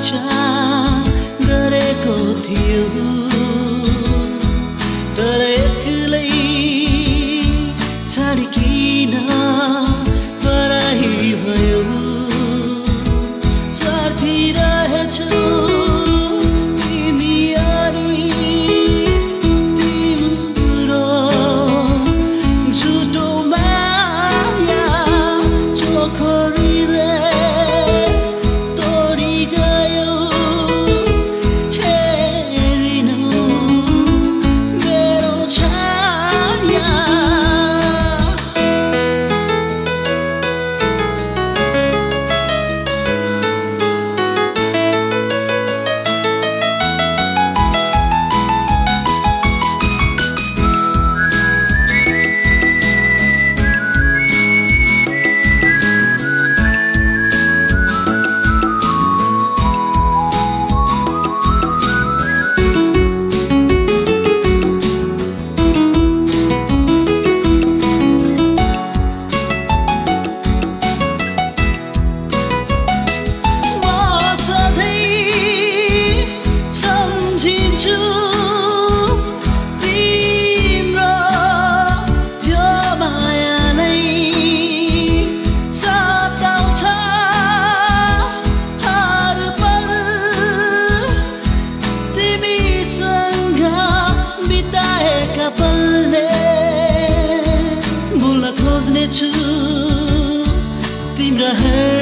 cha gare cô thiếu है